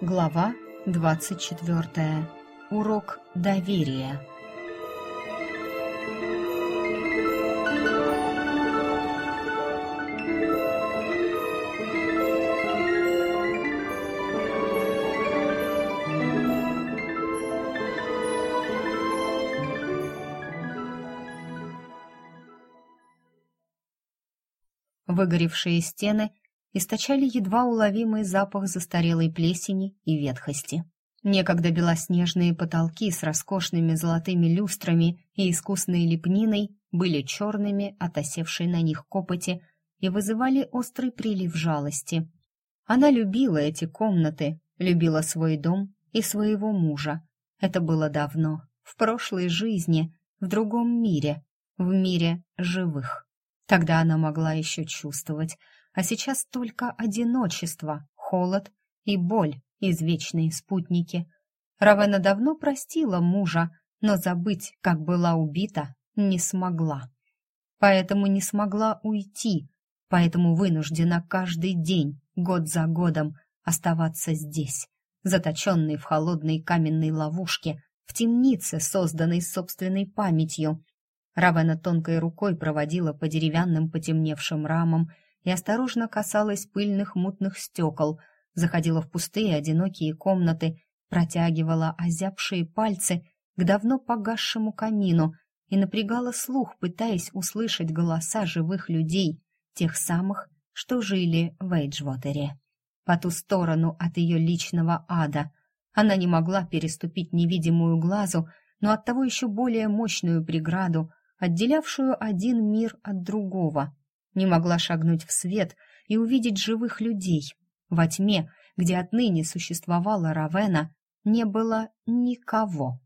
Глава 24. Урок доверия. Выгоревшие стены источали едва уловимый запах застарелой плесени и ветхости. Некогда белоснежные потолки с роскошными золотыми люстрами и искусной лепниной были черными от осевшей на них копоти и вызывали острый прилив жалости. Она любила эти комнаты, любила свой дом и своего мужа. Это было давно, в прошлой жизни, в другом мире, в мире живых. Тогда она могла еще чувствовать, а сейчас только одиночество, холод и боль, извечные спутники. Равена давно простила мужа, но забыть, как была убита, не смогла. Поэтому не смогла уйти, поэтому вынуждена каждый день, год за годом, оставаться здесь, заточенной в холодной каменной ловушке, в темнице, созданной собственной памятью, Равена тонкой рукой проводила по деревянным потемневшим рамам и осторожно касалась пыльных мутных стекол, заходила в пустые одинокие комнаты, протягивала озябшие пальцы к давно погасшему камину и напрягала слух, пытаясь услышать голоса живых людей, тех самых, что жили в Эйджвотере. По ту сторону от ее личного ада она не могла переступить невидимую глазу, но оттого еще более мощную преграду, отделявшую один мир от другого. Не могла шагнуть в свет и увидеть живых людей. Во тьме, где отныне существовала Равена, не было никого.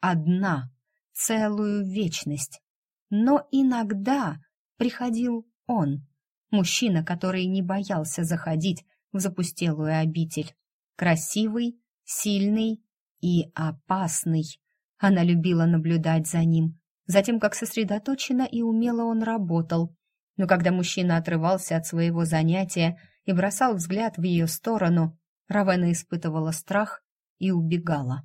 Одна, целую вечность. Но иногда приходил он, мужчина, который не боялся заходить в запустелую обитель. Красивый, сильный и опасный. Она любила наблюдать за ним, затем как сосредоточенно и умело он работал. Но когда мужчина отрывался от своего занятия и бросал взгляд в ее сторону, Равена испытывала страх и убегала.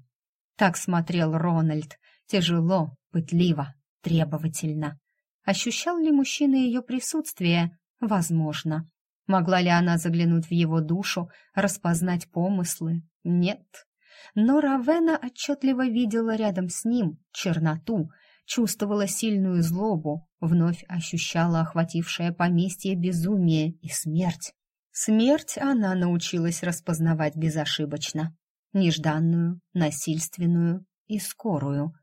Так смотрел Рональд, тяжело, пытливо, требовательно. Ощущал ли мужчина ее присутствие? Возможно. Могла ли она заглянуть в его душу, распознать помыслы? Нет. Но Равена отчетливо видела рядом с ним черноту, чувствовала сильную злобу, вновь ощущала охватившее поместье безумие и смерть. Смерть она научилась распознавать безошибочно. Нежданную, насильственную и скорую.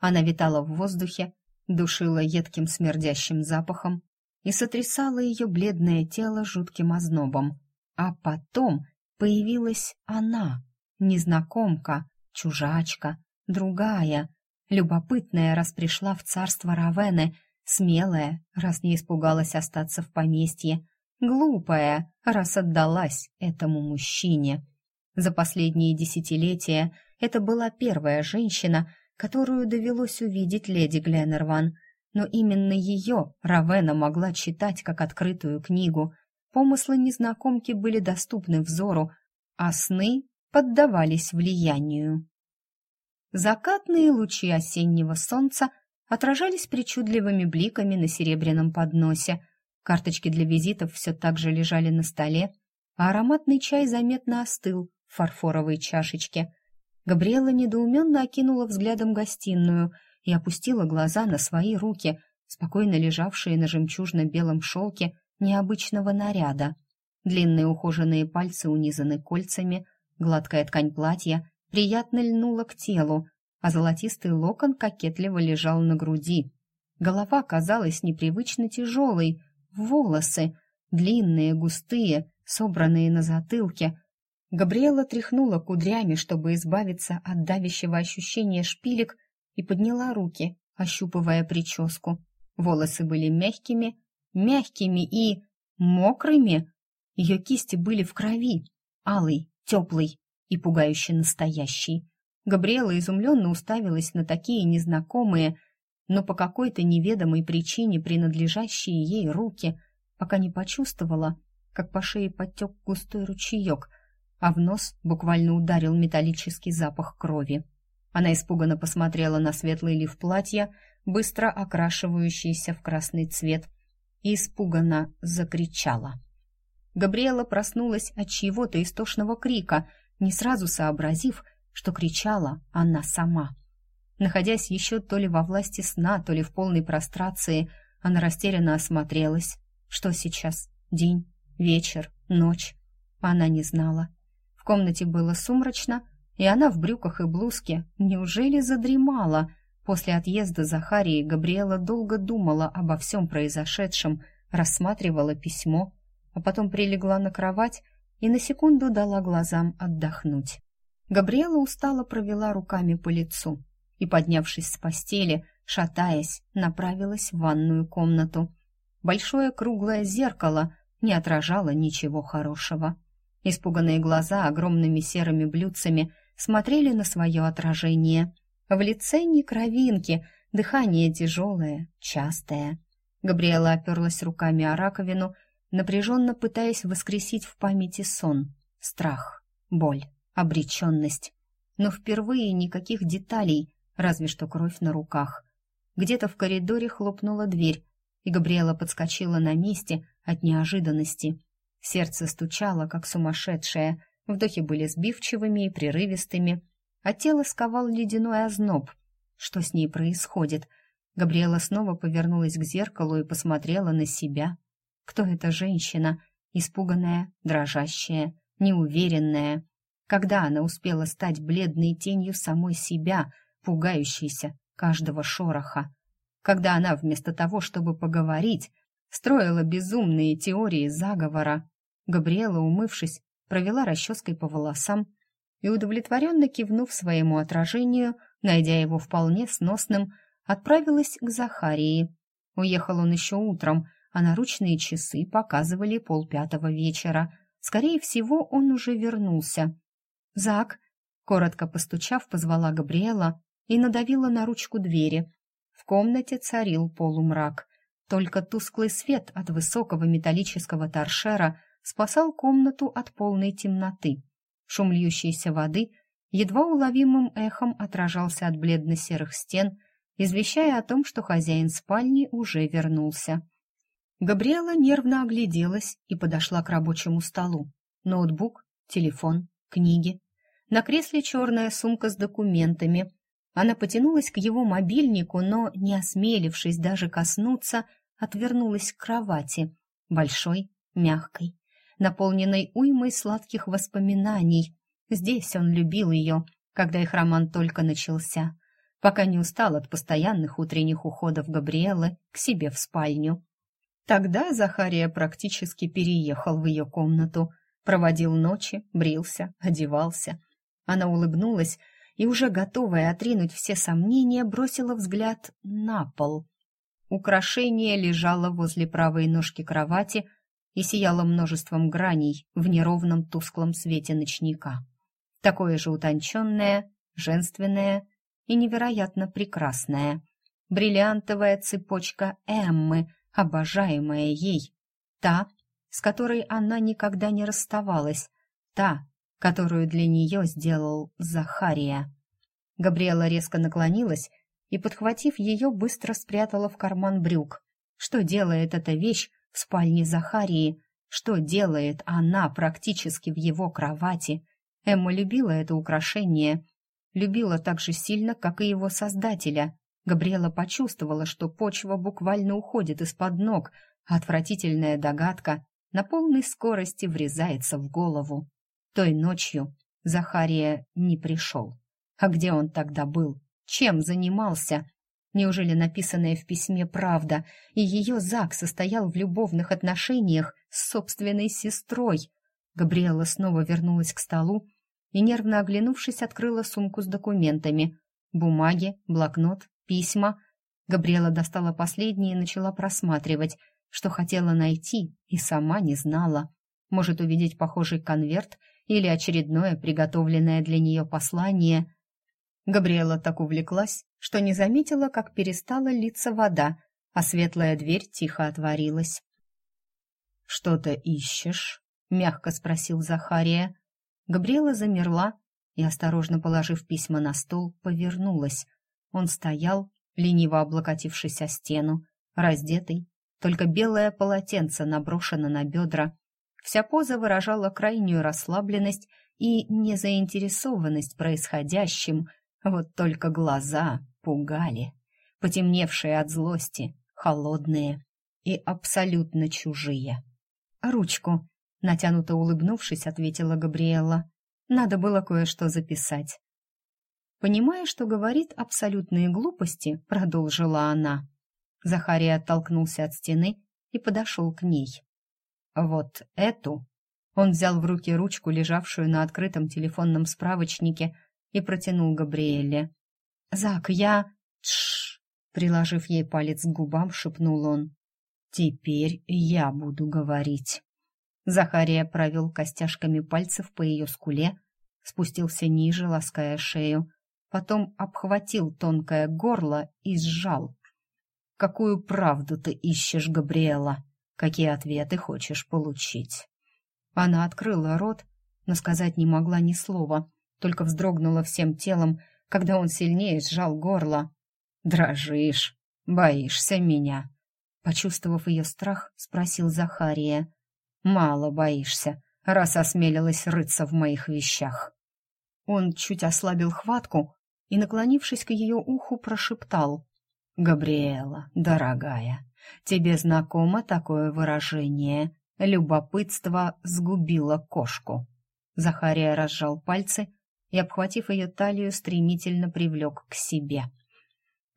Она витала в воздухе, душила едким смердящим запахом и сотрясала ее бледное тело жутким ознобом. А потом появилась она, незнакомка, чужачка, другая, Любопытная, раз пришла в царство Равены, смелая, раз не испугалась остаться в поместье, глупая, раз отдалась этому мужчине. За последние десятилетия это была первая женщина, которую довелось увидеть леди Гленнерван, но именно ее Равена могла читать как открытую книгу. Помыслы незнакомки были доступны взору, а сны поддавались влиянию. Закатные лучи осеннего солнца отражались причудливыми бликами на серебряном подносе. Карточки для визитов все так же лежали на столе, а ароматный чай заметно остыл в фарфоровой чашечке. Габриэла недоуменно окинула взглядом гостиную и опустила глаза на свои руки, спокойно лежавшие на жемчужно-белом шелке необычного наряда. Длинные ухоженные пальцы унизаны кольцами, гладкая ткань платья приятно льнула к телу, а золотистый локон кокетливо лежал на груди. Голова казалась непривычно тяжелой, волосы, длинные, густые, собранные на затылке. Габриэла тряхнула кудрями, чтобы избавиться от давящего ощущения шпилек, и подняла руки, ощупывая прическу. Волосы были мягкими, мягкими и мокрыми. Ее кисти были в крови, алый, теплый, и пугающе настоящий. Габриэла изумленно уставилась на такие незнакомые, но по какой-то неведомой причине принадлежащие ей руки, пока не почувствовала, как по шее подтек густой ручеек, а в нос буквально ударил металлический запах крови. Она испуганно посмотрела на светлый лиф платья, быстро окрашивающийся в красный цвет, и испуганно закричала. Габриэла проснулась от чьего-то истошного крика, не сразу сообразив, что кричала она сама. Находясь еще то ли во власти сна, то ли в полной прострации, она растерянно осмотрелась. Что сейчас? День, вечер, ночь? Она не знала. В комнате было сумрачно, и она в брюках и блузке неужели задремала? После отъезда Захарии Габриэла долго думала обо всем произошедшем, рассматривала письмо, а потом прилегла на кровать и на секунду дала глазам отдохнуть. Габриэла устало провела руками по лицу и, поднявшись с постели, шатаясь, направилась в ванную комнату. Большое круглое зеркало не отражало ничего хорошего. Испуганные глаза огромными серыми блюдцами смотрели на свое отражение. В лице ни кровинки, дыхание тяжелое, частое. Габриэла оперлась руками о раковину, напряженно пытаясь воскресить в памяти сон, страх, боль, обреченность. Но впервые никаких деталей, разве что кровь на руках. Где-то в коридоре хлопнула дверь, и Габриэла подскочила на месте от неожиданности. Сердце стучало, как сумасшедшее, вдохи были сбивчивыми и прерывистыми, а тело сковал ледяной озноб. Что с ней происходит? Габриэла снова повернулась к зеркалу и посмотрела на себя. Кто эта женщина? Испуганная, дрожащая, неуверенная. Когда она успела стать бледной тенью самой себя, пугающейся каждого шороха? Когда она вместо того, чтобы поговорить, строила безумные теории заговора? Габриэла, умывшись, провела расческой по волосам и, удовлетворенно кивнув своему отражению, найдя его вполне сносным, отправилась к Захарии. Уехал он еще утром, а наручные часы показывали полпятого вечера. Скорее всего, он уже вернулся. «Зак!» — коротко постучав, позвала Габриэла и надавила на ручку двери. В комнате царил полумрак. Только тусклый свет от высокого металлического торшера спасал комнату от полной темноты. Шум льющейся воды едва уловимым эхом отражался от бледно-серых стен, извещая о том, что хозяин спальни уже вернулся. Габриэла нервно огляделась и подошла к рабочему столу. Ноутбук, телефон, книги. На кресле черная сумка с документами. Она потянулась к его мобильнику, но, не осмелившись даже коснуться, отвернулась к кровати. Большой, мягкой, наполненной уймой сладких воспоминаний. Здесь он любил ее, когда их роман только начался, пока не устал от постоянных утренних уходов Габриэлы к себе в спальню. Тогда Захария практически переехал в ее комнату, проводил ночи, брился, одевался. Она улыбнулась и, уже готовая отринуть все сомнения, бросила взгляд на пол. Украшение лежало возле правой ножки кровати и сияло множеством граней в неровном тусклом свете ночника. Такое же утонченное, женственное и невероятно прекрасное. Бриллиантовая цепочка Эммы — обожаемая ей, та, с которой она никогда не расставалась, та, которую для нее сделал Захария. Габриэла резко наклонилась и, подхватив ее, быстро спрятала в карман брюк. Что делает эта вещь в спальне Захарии? Что делает она практически в его кровати? Эмма любила это украшение, любила так же сильно, как и его создателя. Габриэла почувствовала, что почва буквально уходит из-под ног, а отвратительная догадка на полной скорости врезается в голову. Той ночью Захария не пришел. А где он тогда был? Чем занимался? Неужели написанное в письме правда, и ее Зак состоял в любовных отношениях с собственной сестрой? Габриэла снова вернулась к столу и, нервно оглянувшись, открыла сумку с документами. Бумаги, блокнот, Письма. Габриэла достала последние и начала просматривать, что хотела найти, и сама не знала. Может увидеть похожий конверт или очередное приготовленное для нее послание. Габриэла так увлеклась, что не заметила, как перестала литься вода, а светлая дверь тихо отворилась. «Что-то ищешь?» — мягко спросил Захария. Габриэла замерла и, осторожно положив письма на стол, повернулась. Он стоял, лениво облокотившись о стену, раздетый, только белое полотенце наброшено на бедра. Вся поза выражала крайнюю расслабленность и незаинтересованность происходящим, вот только глаза пугали, потемневшие от злости, холодные и абсолютно чужие. «Ручку», — натянуто улыбнувшись, ответила Габриэла. «Надо было кое-что записать». Понимая, что говорит абсолютные глупости, продолжила она. Захария оттолкнулся от стены и подошел к ней. «Вот эту...» Он взял в руки ручку, лежавшую на открытом телефонном справочнике, и протянул Габриэле. «Зак, я...» «Тш!» Приложив ей палец к губам, шепнул он. «Теперь я буду говорить». Захария провел костяшками пальцев по ее скуле, спустился ниже, лаская шею, потом обхватил тонкое горло и сжал. «Какую правду ты ищешь, Габриэла? Какие ответы хочешь получить?» Она открыла рот, но сказать не могла ни слова, только вздрогнула всем телом, когда он сильнее сжал горло. «Дрожишь, боишься меня?» Почувствовав ее страх, спросил Захария. «Мало боишься, раз осмелилась рыться в моих вещах». Он чуть ослабил хватку и, наклонившись к ее уху, прошептал. «Габриэла, дорогая, тебе знакомо такое выражение «любопытство сгубило кошку». Захария разжал пальцы и, обхватив ее талию, стремительно привлек к себе.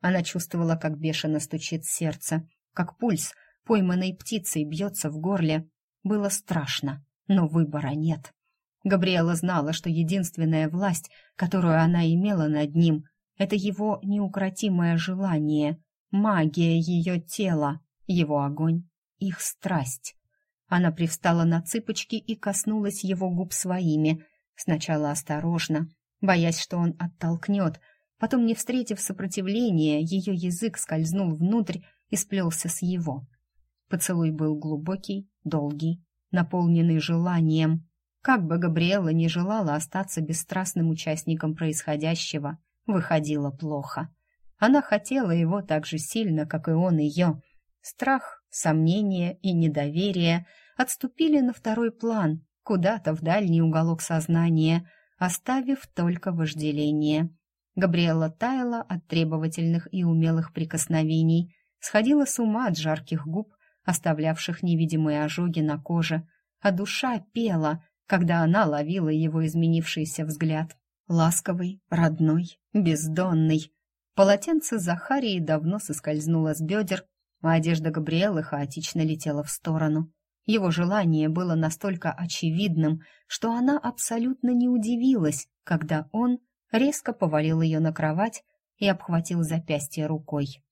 Она чувствовала, как бешено стучит сердце, как пульс пойманной птицей бьется в горле. Было страшно, но выбора нет. Габриэла знала, что единственная власть, которую она имела над ним, это его неукротимое желание, магия ее тела, его огонь, их страсть. Она привстала на цыпочки и коснулась его губ своими, сначала осторожно, боясь, что он оттолкнет, потом, не встретив сопротивления, ее язык скользнул внутрь и сплелся с его. Поцелуй был глубокий, долгий, наполненный желанием, как бы Габриэла не желала остаться бесстрастным участником происходящего, выходило плохо. Она хотела его так же сильно, как и он ее. Страх, сомнение и недоверие отступили на второй план, куда-то в дальний уголок сознания, оставив только вожделение. Габриэла таяла от требовательных и умелых прикосновений, сходила с ума от жарких губ, оставлявших невидимые ожоги на коже, а душа пела, когда она ловила его изменившийся взгляд. Ласковый, родной, бездонный. Полотенце Захарии давно соскользнуло с бедер, а одежда Габриэлы хаотично летела в сторону. Его желание было настолько очевидным, что она абсолютно не удивилась, когда он резко повалил ее на кровать и обхватил запястье рукой.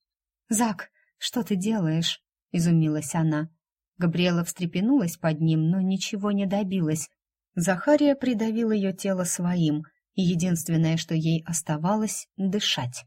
«Зак, что ты делаешь?» — изумилась она. Габриэла встрепенулась под ним, но ничего не добилась, Захария придавил ее тело своим, и единственное, что ей оставалось — дышать.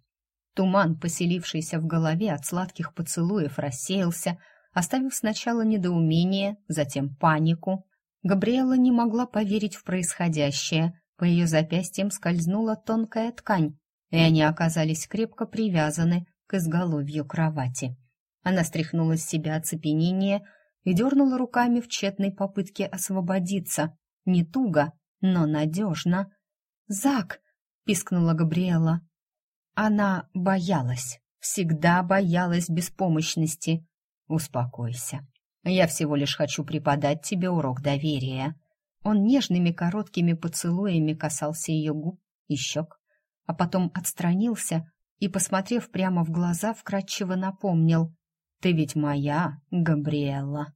Туман, поселившийся в голове от сладких поцелуев, рассеялся, оставив сначала недоумение, затем панику. Габриэла не могла поверить в происходящее. По ее запястьям скользнула тонкая ткань, и они оказались крепко привязаны к изголовью кровати. Она стряхнула с себя оцепенение и дернула руками в тщетной попытке освободиться, не туго, но надежно. «Зак!» — пискнула Габриэла. Она боялась, всегда боялась беспомощности. «Успокойся. Я всего лишь хочу преподать тебе урок доверия». Он нежными короткими поцелуями касался ее губ и щек, а потом отстранился и, посмотрев прямо в глаза, вкратчиво напомнил «Ты ведь моя, Габриэла».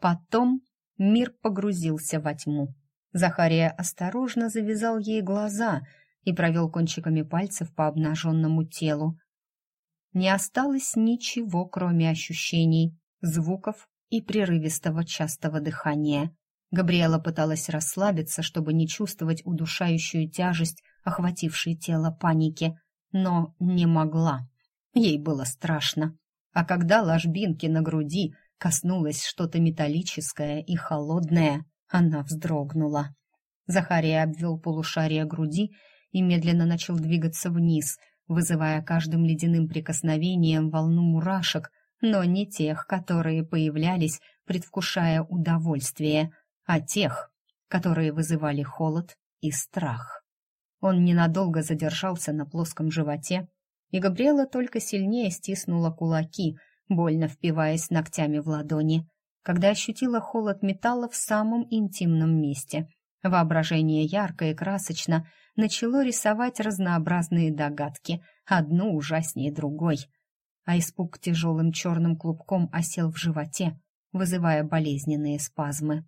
Потом мир погрузился во тьму. Захария осторожно завязал ей глаза и провел кончиками пальцев по обнаженному телу. Не осталось ничего, кроме ощущений, звуков и прерывистого частого дыхания. Габриэла пыталась расслабиться, чтобы не чувствовать удушающую тяжесть, охватившей тело паники, но не могла. Ей было страшно. А когда ложбинки на груди коснулось что-то металлическое и холодное, она вздрогнула. Захария обвел полушарие груди и медленно начал двигаться вниз, вызывая каждым ледяным прикосновением волну мурашек, но не тех, которые появлялись, предвкушая удовольствие, а тех, которые вызывали холод и страх. Он ненадолго задержался на плоском животе, и Габриэла только сильнее стиснула кулаки, больно впиваясь ногтями в ладони, когда ощутила холод металла в самом интимном месте. Воображение ярко и красочно начало рисовать разнообразные догадки, одну ужаснее другой. А испуг тяжелым черным клубком осел в животе, вызывая болезненные спазмы.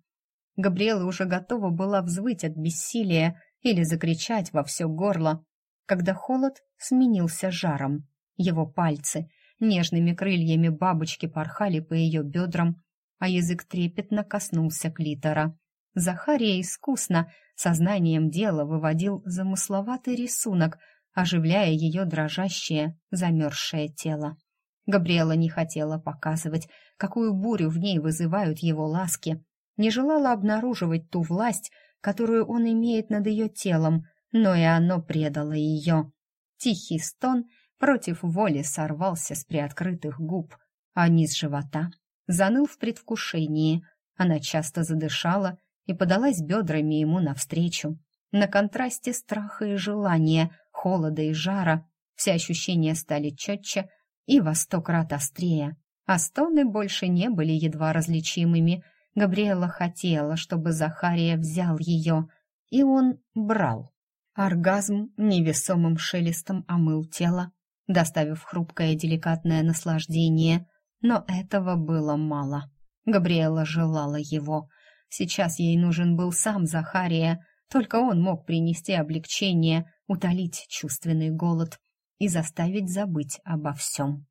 Габриэла уже готова была взвыть от бессилия или закричать во все горло, когда холод сменился жаром. Его пальцы нежными крыльями бабочки порхали по ее бедрам, а язык трепетно коснулся клитора. Захария искусно, сознанием дела выводил замысловатый рисунок, оживляя ее дрожащее, замерзшее тело. Габриэла не хотела показывать, какую бурю в ней вызывают его ласки, не желала обнаруживать ту власть, которую он имеет над ее телом, но и оно предало ее. Тихий стон против воли сорвался с приоткрытых губ, а низ живота заныл в предвкушении. Она часто задышала и подалась бедрами ему навстречу. На контрасте страха и желания, холода и жара все ощущения стали четче и во сто крат острее, а стоны больше не были едва различимыми — Габриэла хотела, чтобы Захария взял ее, и он брал. Оргазм невесомым шелестом омыл тело, доставив хрупкое деликатное наслаждение, но этого было мало. Габриэла желала его. Сейчас ей нужен был сам Захария, только он мог принести облегчение, утолить чувственный голод и заставить забыть обо всем.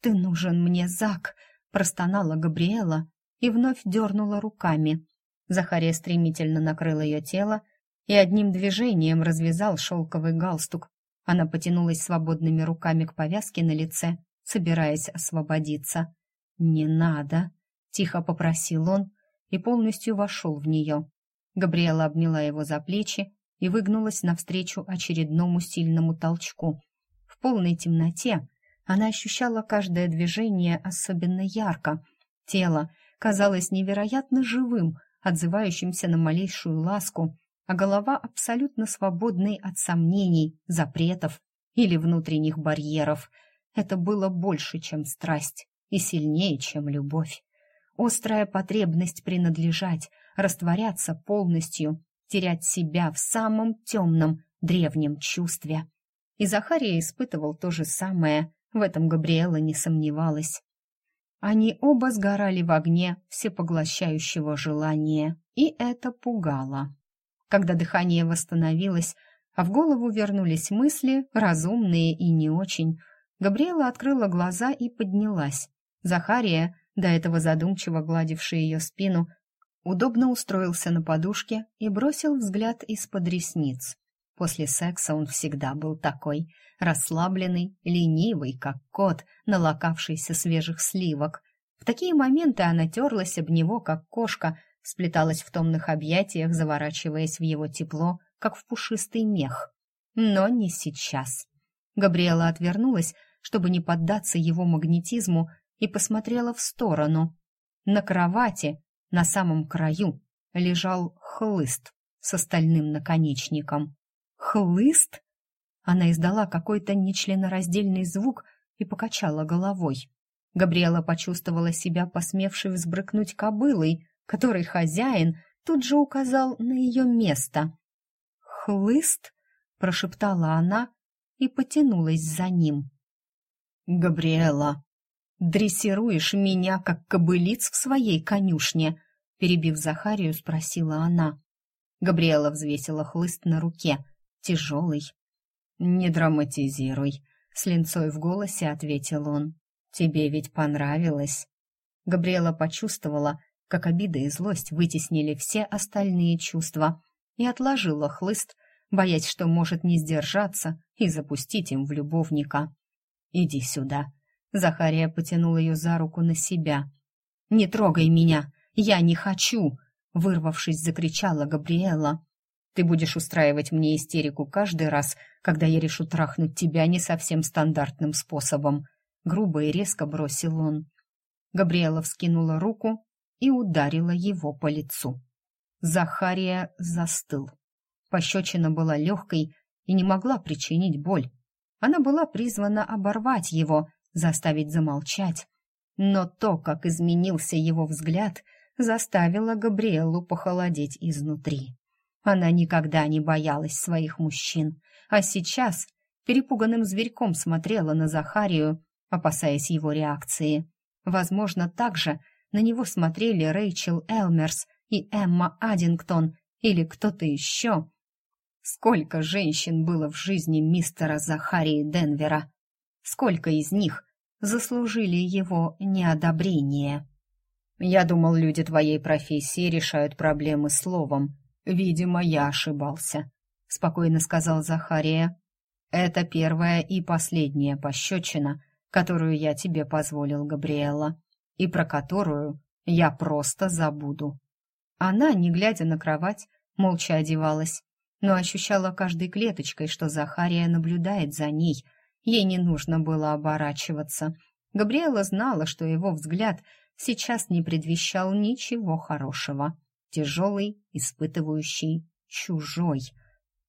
«Ты нужен мне, Зак!» — простонала Габриэла, и вновь дернула руками. Захария стремительно накрыл ее тело и одним движением развязал шелковый галстук. Она потянулась свободными руками к повязке на лице, собираясь освободиться. «Не надо», — тихо попросил он и полностью вошел в нее. Габриэла обняла его за плечи и выгнулась навстречу очередному сильному толчку. В полной темноте она ощущала каждое движение особенно ярко. Тело казалось невероятно живым, отзывающимся на малейшую ласку, а голова абсолютно свободной от сомнений, запретов или внутренних барьеров. Это было больше, чем страсть, и сильнее, чем любовь. Острая потребность принадлежать, растворяться полностью, терять себя в самом темном, древнем чувстве. И Захария испытывал то же самое, в этом Габриэла не сомневалась. Они оба сгорали в огне всепоглощающего желания, и это пугало. Когда дыхание восстановилось, а в голову вернулись мысли, разумные и не очень, Габриэла открыла глаза и поднялась. Захария, до этого задумчиво гладивший ее спину, удобно устроился на подушке и бросил взгляд из-под ресниц. После секса он всегда был такой, расслабленный, ленивый, как кот, налокавшийся свежих сливок. В такие моменты она терлась об него, как кошка, сплеталась в томных объятиях, заворачиваясь в его тепло, как в пушистый мех. Но не сейчас. Габриэла отвернулась, чтобы не поддаться его магнетизму, и посмотрела в сторону. На кровати, на самом краю, лежал хлыст с остальным наконечником. «Хлыст?» Она издала какой-то нечленораздельный звук и покачала головой. Габриэла почувствовала себя посмевшей взбрыкнуть кобылой, которой хозяин тут же указал на ее место. «Хлыст?» — прошептала она и потянулась за ним. «Габриэла, дрессируешь меня, как кобылиц в своей конюшне?» Перебив Захарию, спросила она. Габриэла взвесила хлыст на руке тяжелый. «Не драматизируй», — с линцой в голосе ответил он. «Тебе ведь понравилось». Габриэла почувствовала, как обида и злость вытеснили все остальные чувства, и отложила хлыст, боясь, что может не сдержаться и запустить им в любовника. «Иди сюда». Захария потянул ее за руку на себя. Не трогай меня! Я не хочу!» Вырвавшись, закричала Габриэла. «Ты будешь устраивать мне истерику каждый раз, когда я решу трахнуть тебя не совсем стандартным способом», грубо и резко бросил он. Габриэла вскинула руку и ударила его по лицу. Захария застыл. Пощечина была легкой и не могла причинить боль. Она была призвана оборвать его, заставить замолчать. Но то, как изменился его взгляд, заставило Габриэлу похолодеть изнутри. Она никогда не боялась своих мужчин, а сейчас перепуганным зверьком смотрела на Захарию, опасаясь его реакции. Возможно, также на него смотрели Рэйчел Элмерс и Эмма Аддингтон или кто-то еще. Сколько женщин было в жизни мистера Захарии Денвера? Сколько из них заслужили его неодобрение? Я думал, люди твоей профессии решают проблемы словом. Видимо, я ошибался, спокойно сказал Захария. Это первая и последняя пощечина, которую я тебе позволил, Габриэла, и про которую я просто забуду. Она, не глядя на кровать, молча одевалась, но ощущала каждой клеточкой, что Захария наблюдает за ней. Ей не нужно было оборачиваться. Габриэла знала, что его взгляд сейчас не предвещал ничего хорошего. Тяжелый, испытывающий, чужой.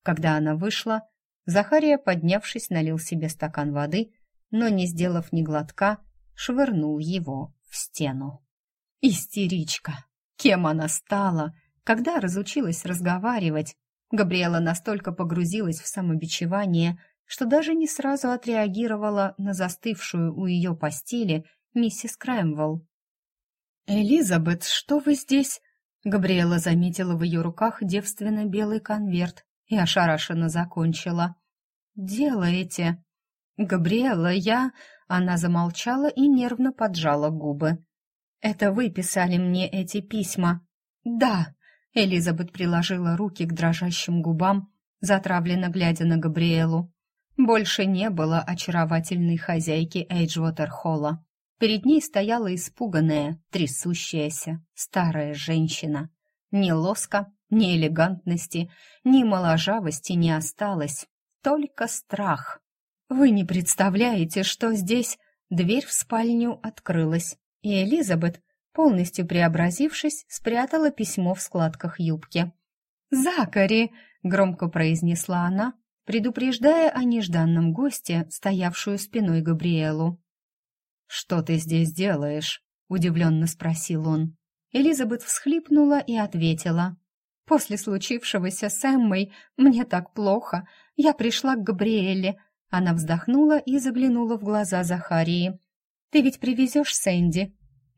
Когда она вышла, Захария, поднявшись, налил себе стакан воды, но, не сделав ни глотка, швырнул его в стену. Истеричка! Кем она стала? Когда разучилась разговаривать? Габриэла настолько погрузилась в самобичевание, что даже не сразу отреагировала на застывшую у ее постели миссис Крэмвелл. «Элизабет, что вы здесь?» Габриэла заметила в ее руках девственно-белый конверт и ошарашенно закончила. «Делаете?» «Габриэла, я...» Она замолчала и нервно поджала губы. «Это вы писали мне эти письма?» «Да», — Элизабет приложила руки к дрожащим губам, затравленно глядя на Габриэлу. Больше не было очаровательной хозяйки Эйджвотер-холла. Перед ней стояла испуганная, трясущаяся, старая женщина. Ни лоска, ни элегантности, ни моложавости не осталось, только страх. «Вы не представляете, что здесь...» Дверь в спальню открылась, и Элизабет, полностью преобразившись, спрятала письмо в складках юбки. «Закари!» — громко произнесла она, предупреждая о нежданном госте, стоявшую спиной Габриэлу. «Что ты здесь делаешь?» — удивленно спросил он. Элизабет всхлипнула и ответила. «После случившегося с Эммой мне так плохо. Я пришла к Габриэле». Она вздохнула и заглянула в глаза Захарии. «Ты ведь привезешь Сэнди?»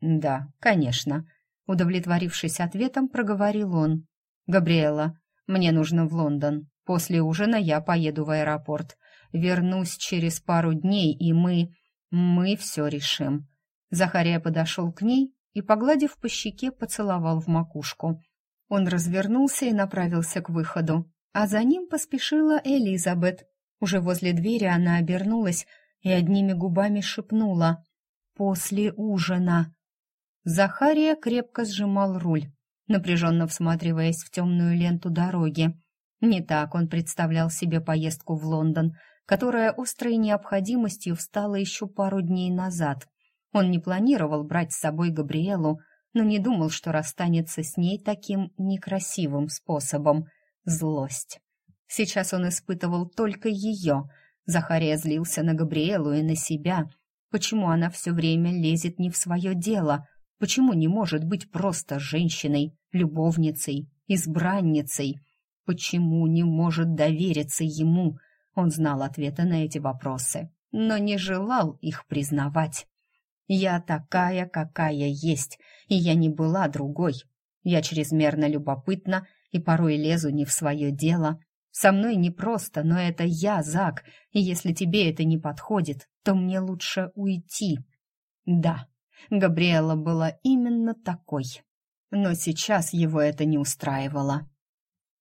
«Да, конечно», — удовлетворившись ответом, проговорил он. «Габриэла, мне нужно в Лондон. После ужина я поеду в аэропорт. Вернусь через пару дней, и мы...» Мы все решим. Захария подошел к ней и, погладив по щеке, поцеловал в макушку. Он развернулся и направился к выходу, а за ним поспешила Элизабет. Уже возле двери она обернулась и одними губами шепнула «После ужина». Захария крепко сжимал руль, напряженно всматриваясь в темную ленту дороги. Не так он представлял себе поездку в Лондон — которая острой необходимостью встала еще пару дней назад. Он не планировал брать с собой Габриэлу, но не думал, что расстанется с ней таким некрасивым способом. Злость. Сейчас он испытывал только ее. Захария злился на Габриэлу и на себя. Почему она все время лезет не в свое дело? Почему не может быть просто женщиной, любовницей, избранницей? Почему не может довериться ему? Он знал ответы на эти вопросы, но не желал их признавать. «Я такая, какая есть, и я не была другой. Я чрезмерно любопытна и порой лезу не в свое дело. Со мной непросто, но это я, Зак, и если тебе это не подходит, то мне лучше уйти». Да, Габриэла была именно такой. Но сейчас его это не устраивало.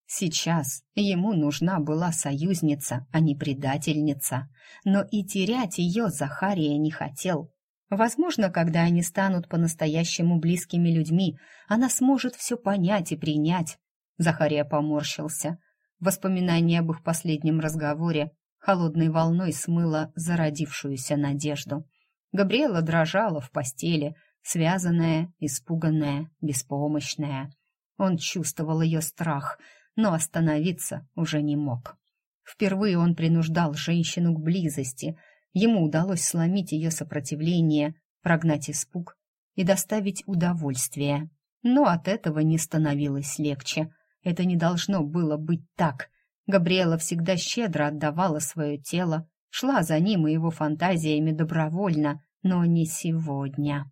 Сейчас ему нужна была союзница, а не предательница, но и терять ее Захария не хотел. Возможно, когда они станут по-настоящему близкими людьми, она сможет все понять и принять. Захария поморщился. Воспоминание об их последнем разговоре холодной волной смыло зародившуюся надежду. Габриэла дрожала в постели, связанная, испуганная, беспомощная. Он чувствовал ее страх, но остановиться уже не мог. Впервые он принуждал женщину к близости — Ему удалось сломить ее сопротивление, прогнать испуг и доставить удовольствие. Но от этого не становилось легче. Это не должно было быть так. Габриэла всегда щедро отдавала свое тело, шла за ним и его фантазиями добровольно, но не сегодня.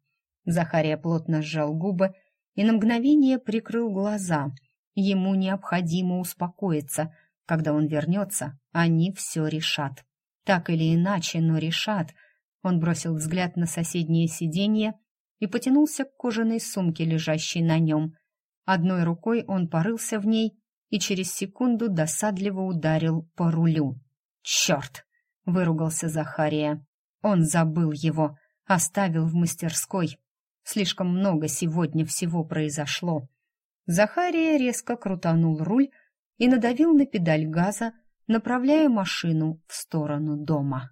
Захария плотно сжал губы и на мгновение прикрыл глаза. Ему необходимо успокоиться. Когда он вернется, они все решат. Так или иначе, но решат. Он бросил взгляд на соседнее сиденье и потянулся к кожаной сумке, лежащей на нем. Одной рукой он порылся в ней и через секунду досадливо ударил по рулю. «Черт!» — выругался Захария. Он забыл его, оставил в мастерской. Слишком много сегодня всего произошло. Захария резко крутанул руль и надавил на педаль газа, направляя машину в сторону дома.